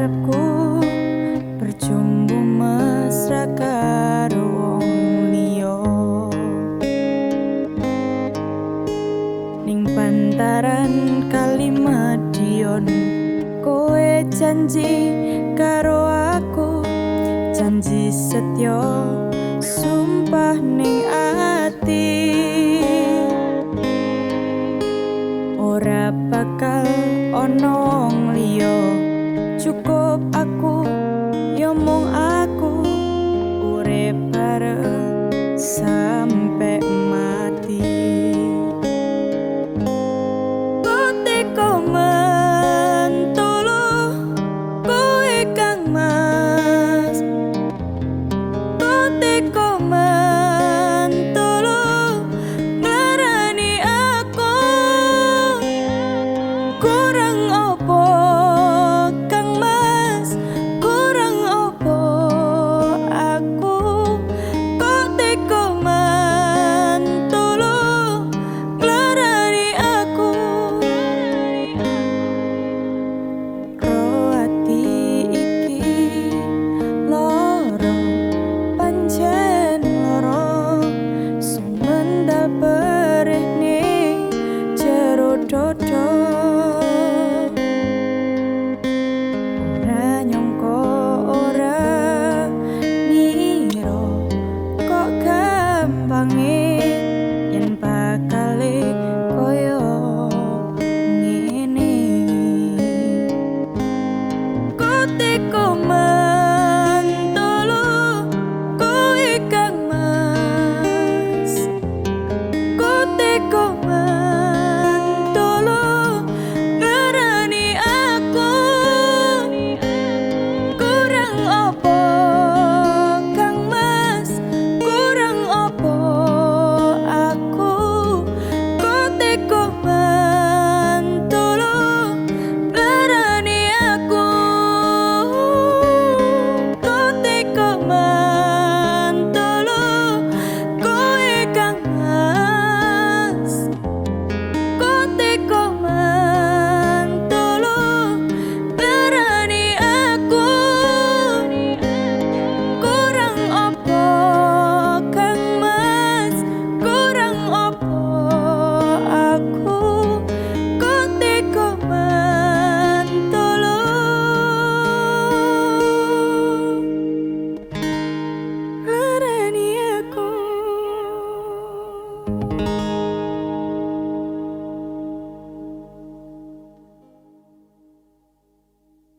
ngarepku percumbu mesra karo liya. Ning pantaran kalimadion kowe janji karo aku janji setyo sumpah ning ati. Ora bakal cukup aku yo mung aku urip bareng trot trot